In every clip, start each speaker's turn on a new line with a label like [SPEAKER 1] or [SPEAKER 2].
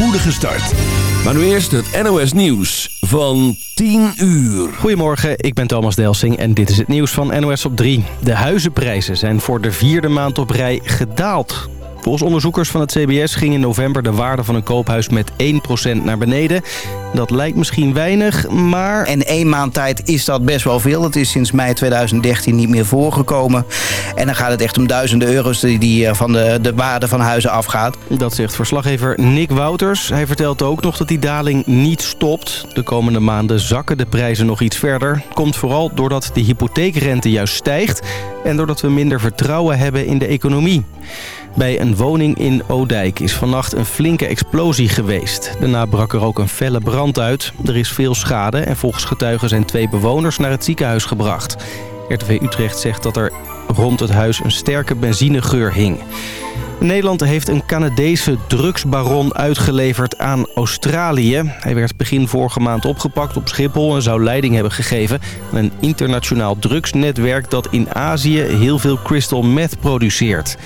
[SPEAKER 1] spoedige start. Maar nu eerst het NOS Nieuws van 10 uur.
[SPEAKER 2] Goedemorgen, ik ben Thomas Delsing en dit is het nieuws van NOS op 3. De huizenprijzen zijn voor de vierde maand op rij gedaald. Volgens onderzoekers van het CBS ging in november de waarde van een koophuis met 1% naar beneden. Dat lijkt misschien weinig, maar...
[SPEAKER 3] En één maand tijd is dat best wel veel. Dat is sinds mei 2013 niet meer voorgekomen. En dan gaat het echt om duizenden euro's die, eh, van de, de waarde van huizen afgaat.
[SPEAKER 2] Dat zegt verslaggever Nick Wouters. Hij vertelt ook nog dat die daling niet stopt. De komende maanden zakken de prijzen nog iets verder. Komt vooral doordat de hypotheekrente juist stijgt... en doordat we minder vertrouwen hebben in de economie. Bij een woning in Oudijk is vannacht een flinke explosie geweest. Daarna brak er ook een felle brand uit. Er is veel schade en volgens getuigen zijn twee bewoners naar het ziekenhuis gebracht. RTV Utrecht zegt dat er rond het huis een sterke benzinegeur hing. Nederland heeft een Canadese drugsbaron uitgeleverd aan Australië. Hij werd begin vorige maand opgepakt op Schiphol en zou leiding hebben gegeven aan een internationaal drugsnetwerk dat in Azië heel veel crystal meth produceert.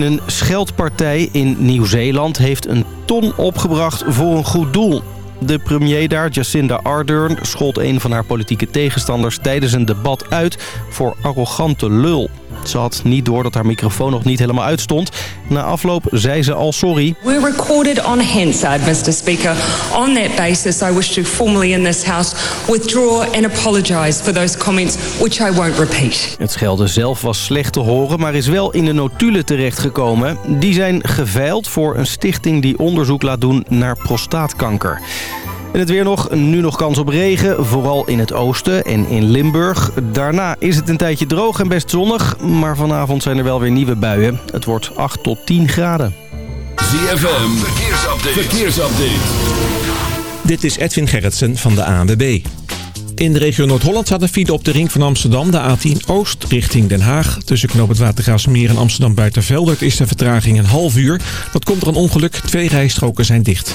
[SPEAKER 2] Een scheldpartij in Nieuw-Zeeland heeft een ton opgebracht voor een goed doel. De premier daar, Jacinda Ardern, schold een van haar politieke tegenstanders tijdens een debat uit voor arrogante lul. Ze had niet door dat haar microfoon nog niet helemaal uitstond. Na afloop zei ze al sorry.
[SPEAKER 4] We're recorded on Hansard, Mr Speaker. On that basis, I wish to formally in this House withdraw and apologise for those comments, which I won't repeat.
[SPEAKER 2] Het schelden zelf was slecht te horen, maar is wel in de notulen terechtgekomen. Die zijn geveild voor een stichting die onderzoek laat doen naar prostaatkanker. En het weer nog, nu nog kans op regen, vooral in het oosten en in Limburg. Daarna is het een tijdje droog en best zonnig, maar vanavond zijn er wel weer nieuwe buien. Het wordt 8 tot 10 graden.
[SPEAKER 1] ZFM, verkeersupdate. verkeersupdate.
[SPEAKER 5] Dit is Edwin Gerritsen van de ANWB. In de regio Noord-Holland staat een file op de ring van Amsterdam, de A10 Oost, richting Den Haag. Tussen knoop het Watergraafsmeer en Amsterdam Buitenveldert is de vertraging een half uur. Dat komt er een ongeluk, twee rijstroken zijn dicht.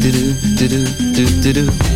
[SPEAKER 6] do do do do
[SPEAKER 7] Picking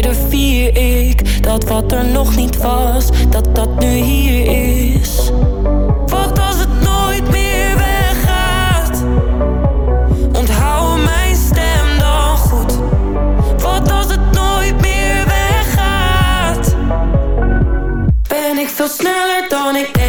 [SPEAKER 8] eerder vier ik dat wat er nog niet was, dat dat nu hier is. Wat als het nooit meer weggaat? Onthoud mijn stem dan goed. Wat als het nooit meer weggaat? Ben ik veel sneller dan ik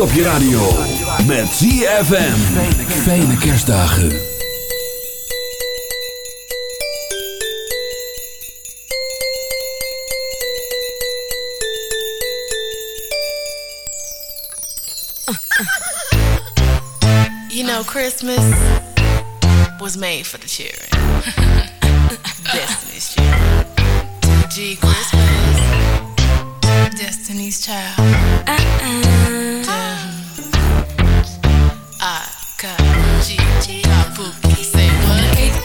[SPEAKER 1] Kerst op je radio. Met ZFM. Fijne kerstdagen.
[SPEAKER 9] You know, Christmas was made for the children. Destiny's Child. G Christmas. Destiny's Child. I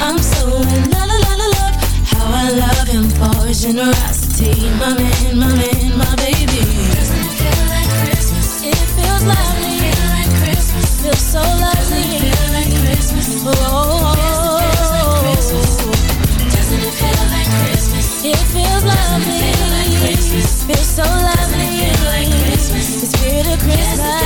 [SPEAKER 10] I'm so in la la love. How I love him for his generosity, my man, my man, my baby. Doesn't it feel like Christmas? It feels lovely. Feel like Christmas. Feels so lovely. Feel like Christmas. Oh, oh, oh. Doesn't it feel like Christmas? It feels lovely. Feel like Christmas. Feels so lovely. Feel like Christmas. The spirit of Christmas.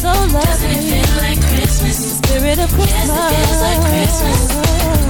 [SPEAKER 10] So lovely. Doesn't it feel like Christmas? The spirit of Christmas. Yes, it feels like Christmas.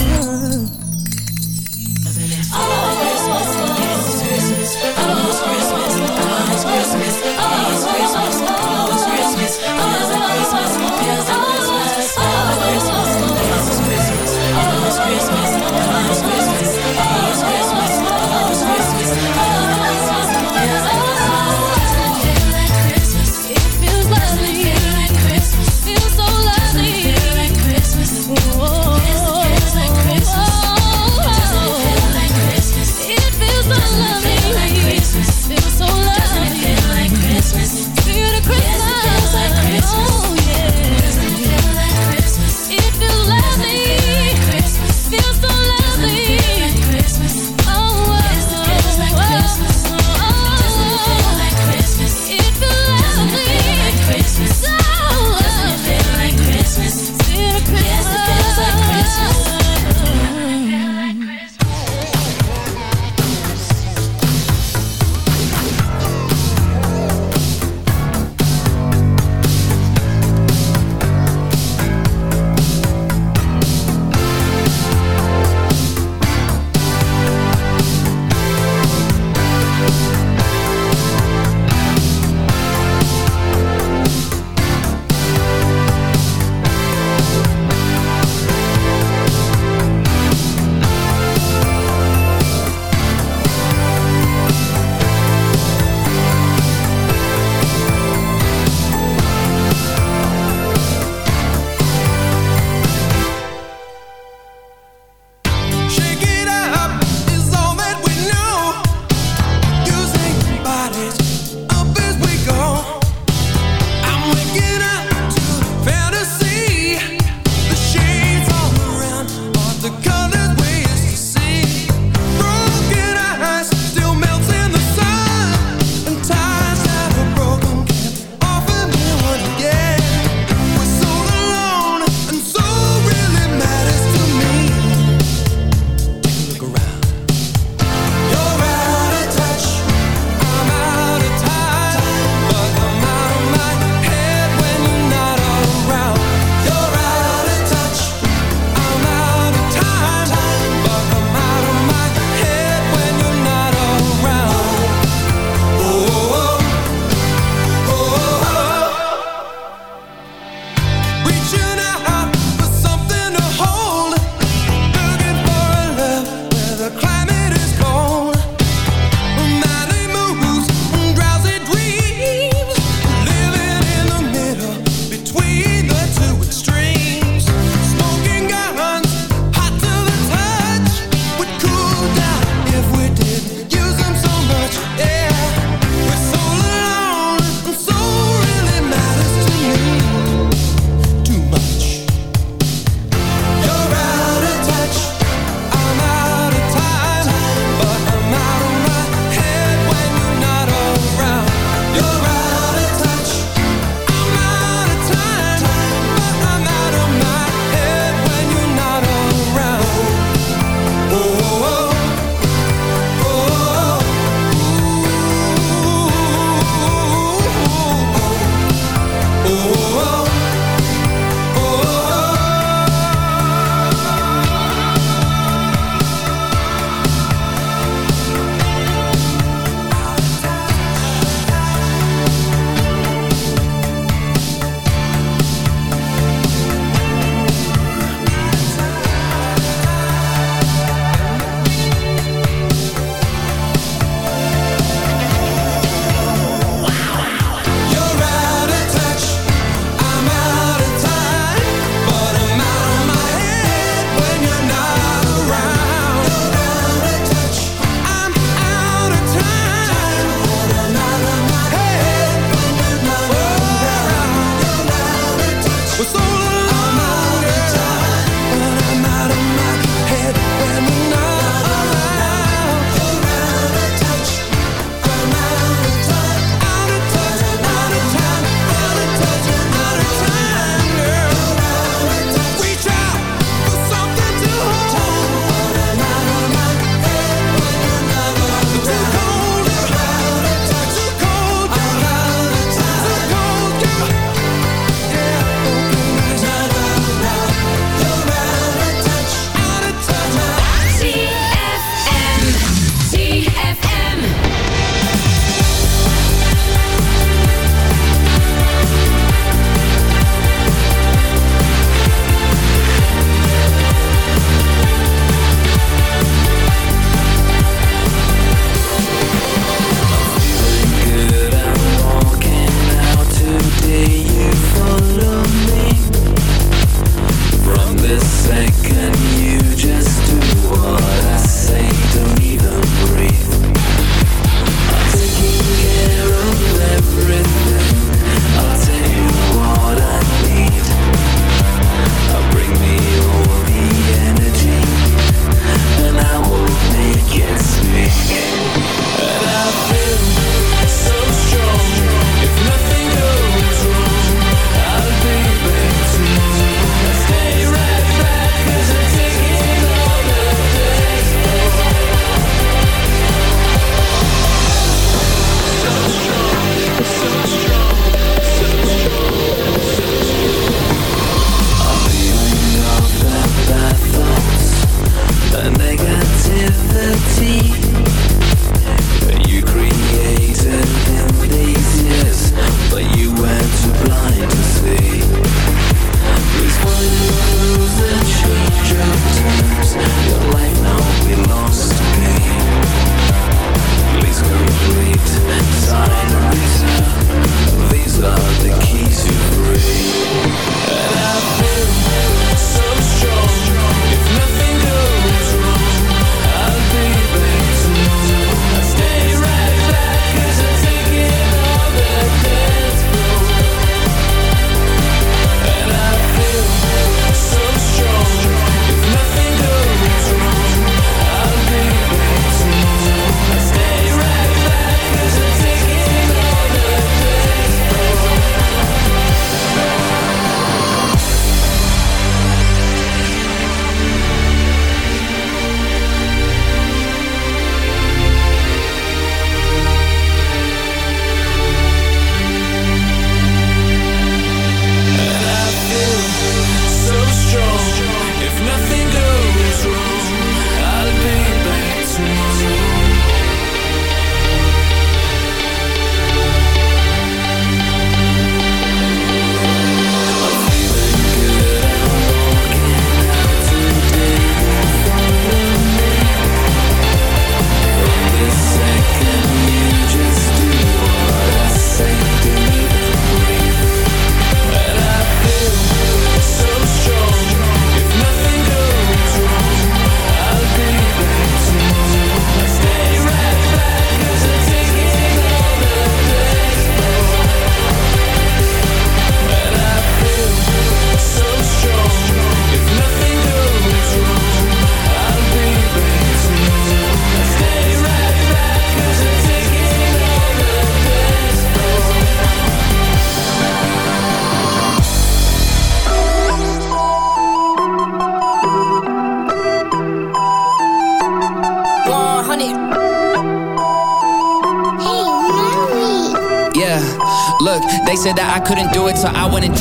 [SPEAKER 11] Look, they said that I couldn't do it, so I went and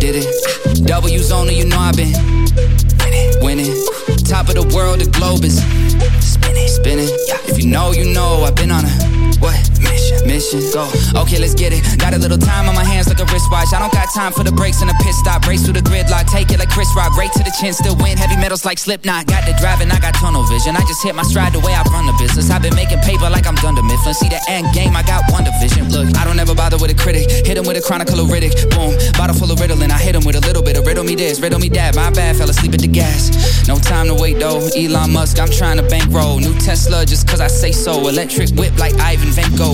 [SPEAKER 11] did it. W's only, you know I've been winning. Top of the world, the globe is spinning, spinning. If you know, you know I've been on a what? Mission. Mission. Go. Okay, let's get it. Got a little time on my hands like a wristwatch. I don't got time for the brakes and the pit stop. Race through the gridlock. Take it like Chris Rock. Right to the chin. Still win. Heavy metals like Slipknot. Got the driving. I got tunnel vision. I just hit my stride the way I run the business. I've been making paper like I'm Dunder Mifflin. See the end game. I got one division. Look, I don't ever bother with a critic. Hit him with a chronicle of Riddick. Boom. Bottle full of Ritalin. I hit him with a little bit of riddle me this, riddle me that. My bad. Fell asleep at the gas. No time to wait though. Elon Musk. I'm trying to bankroll. New Tesla just cause I say so. Electric whip like Ivan Vanko.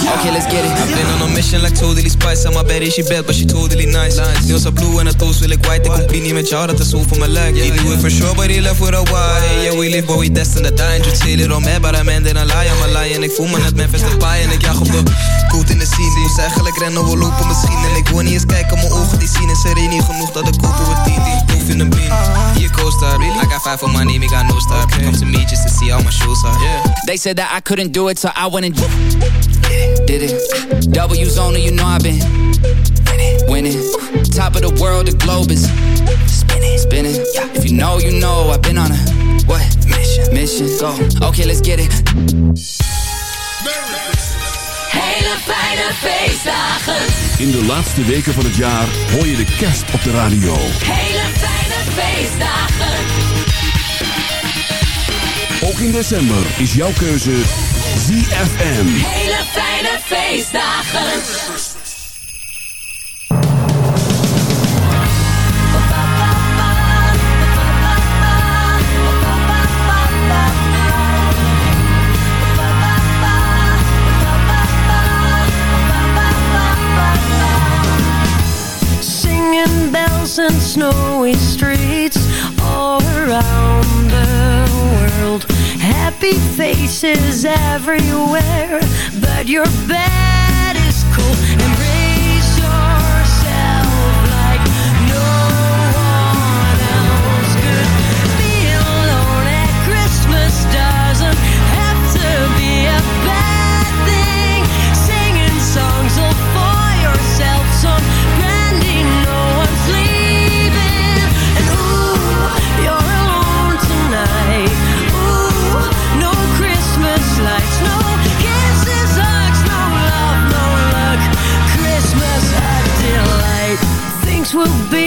[SPEAKER 11] Okay, let's get it.
[SPEAKER 12] I've been on a mission like totally spice. I'm my baddie, she bad, but she totally nice. Nails are blue en het toes wil ik white. Ik compie niet met jou, dat is hoe voor mijn lijk. It for sure, but he left with a why. Yeah, we live, but we destined to die. Just say little man, but I'm then I lie. I'm a lie. En ik voel me net Memphis paai. En ik jag op de goed in de scene. Moest eigenlijk rennen, we lopen misschien. En ik wil niet eens kijken, mijn ogen die zien. Is er niet genoeg dat ik koop voor 10. Proef in een bean. Hier co-star. I got five for my name, I got no star. Come to me just to see how my shoes are. Yeah.
[SPEAKER 11] They said that I couldn't do it, so I went and did it. W's only, you know I've been winning. Top of the world, the globe is spinning, spinning. If you know, you know I've been on a what mission? Mission. Go. Okay, let's get it.
[SPEAKER 13] Hele fijne feestdagen.
[SPEAKER 1] In de laatste weken van het jaar hoor je de kerst op de radio.
[SPEAKER 13] Hele fijne feestdagen.
[SPEAKER 1] Ook in december is jouw keuze ZFM.
[SPEAKER 13] Hele fijne feestdagen.
[SPEAKER 14] Singing bells and snowy streets all around the world. Happy faces everywhere, but you're bed will be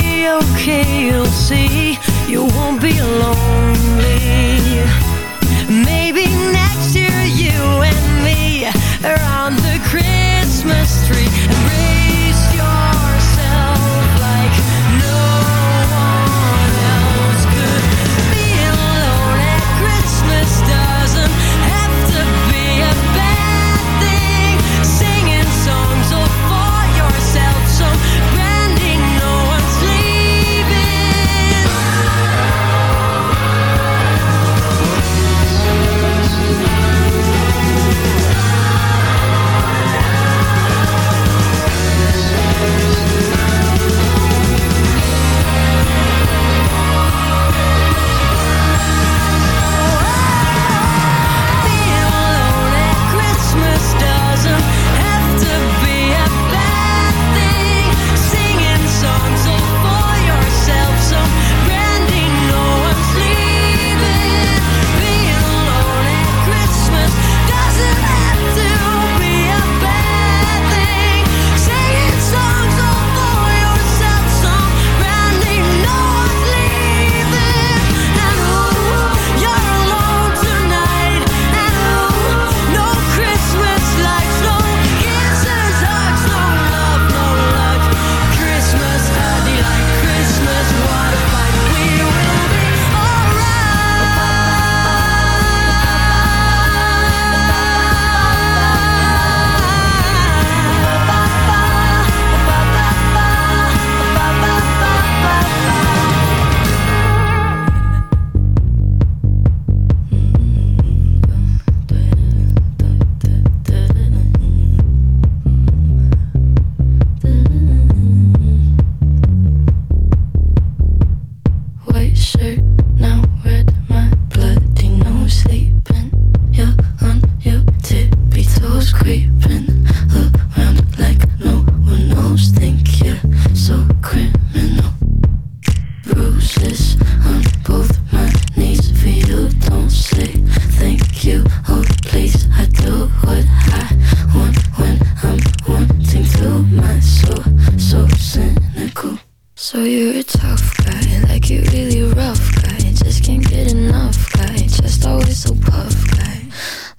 [SPEAKER 15] So you're a tough guy, like you really rough guy. Just can't get enough guy, just always so puff guy.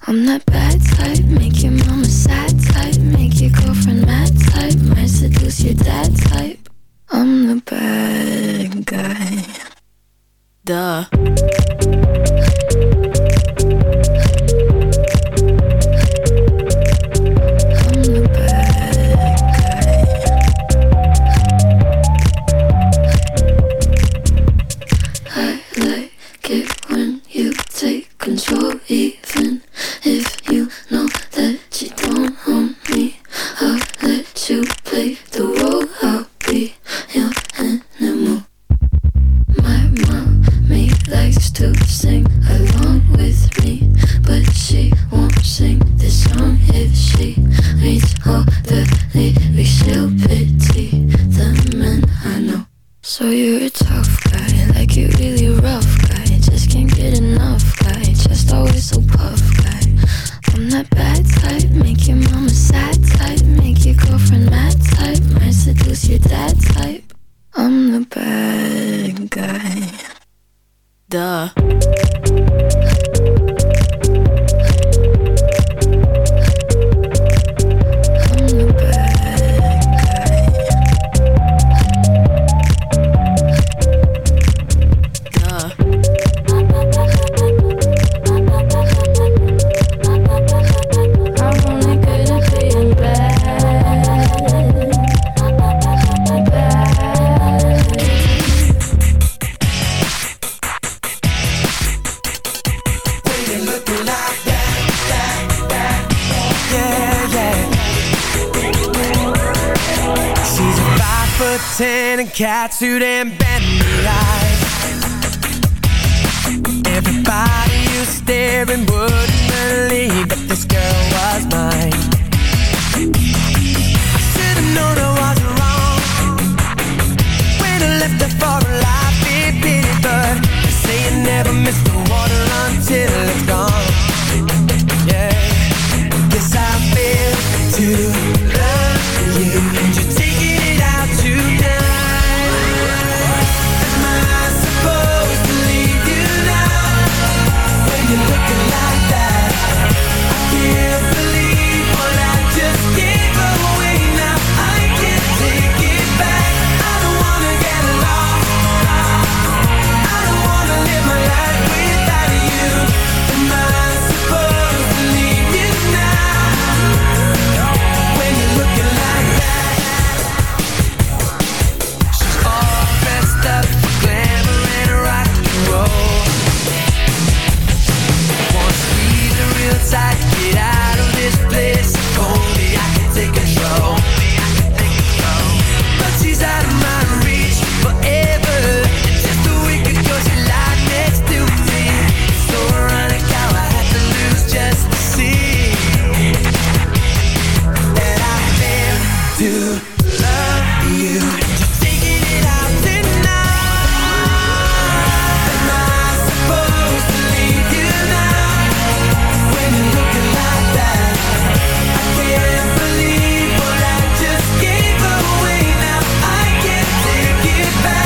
[SPEAKER 15] I'm that bad type, make your mama sad type, make your girlfriend mad type, might seduce your dad type.
[SPEAKER 7] Manhattan and catsuit and bandit eyes. Everybody who's staring wouldn't believe that this girl was mine. I should've known I was wrong when I left her for a life in pity, but they say you never miss the water until it's gone. give back.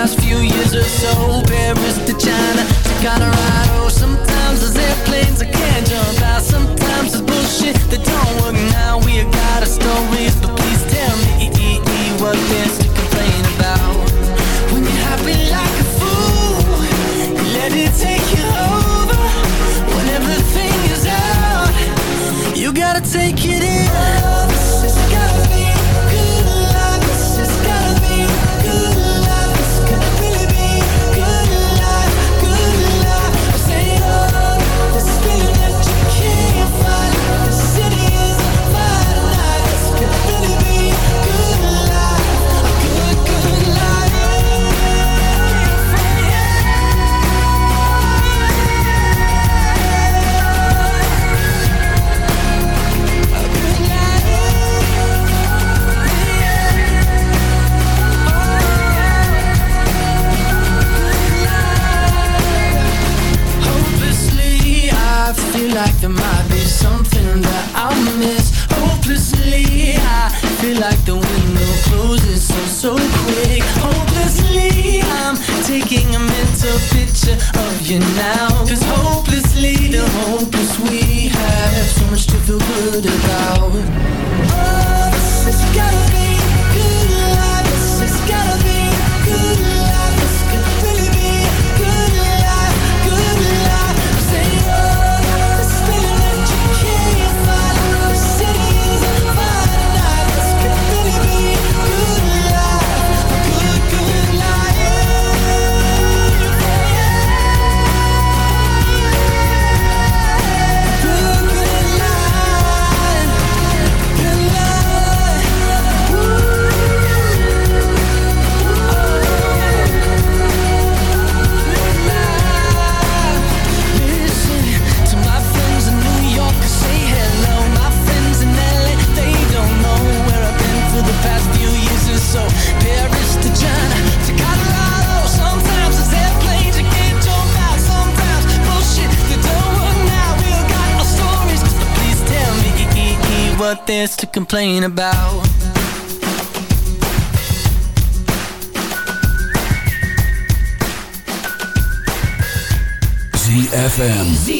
[SPEAKER 7] last few years or so there's to complain about.
[SPEAKER 1] ZFM.
[SPEAKER 10] ZFM.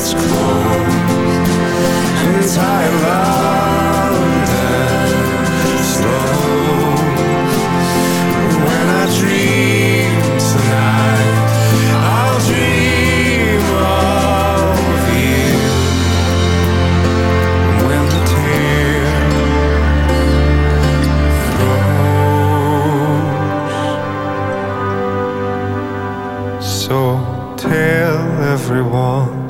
[SPEAKER 16] draws to its close. Entire London slows. When I dream tonight, I'll dream of you. When the tears flows. So tell everyone